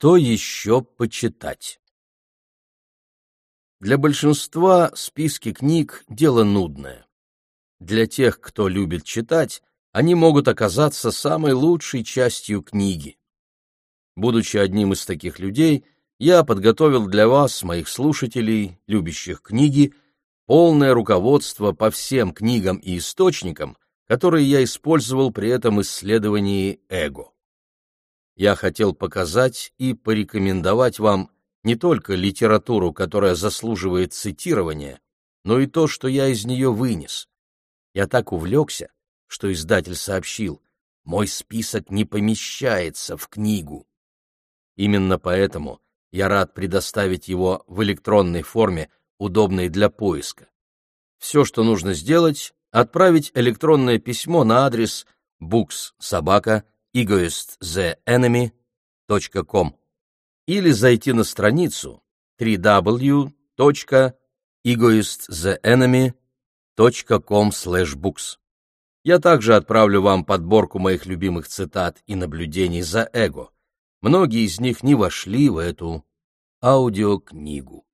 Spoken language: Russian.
Что еще почитать? Для большинства списки книг – дело нудное. Для тех, кто любит читать, они могут оказаться самой лучшей частью книги. Будучи одним из таких людей, я подготовил для вас, моих слушателей, любящих книги, полное руководство по всем книгам и источникам, которые я использовал при этом исследовании эго я хотел показать и порекомендовать вам не только литературу, которая заслуживает цитирования, но и то, что я из нее вынес. Я так увлекся, что издатель сообщил, мой список не помещается в книгу. Именно поэтому я рад предоставить его в электронной форме, удобной для поиска. Все, что нужно сделать, отправить электронное письмо на адрес books egoistthenenemy.com или зайти на страницу www.egoistthenenemy.com/books. Я также отправлю вам подборку моих любимых цитат и наблюдений за эго. Многие из них не вошли в эту аудиокнигу.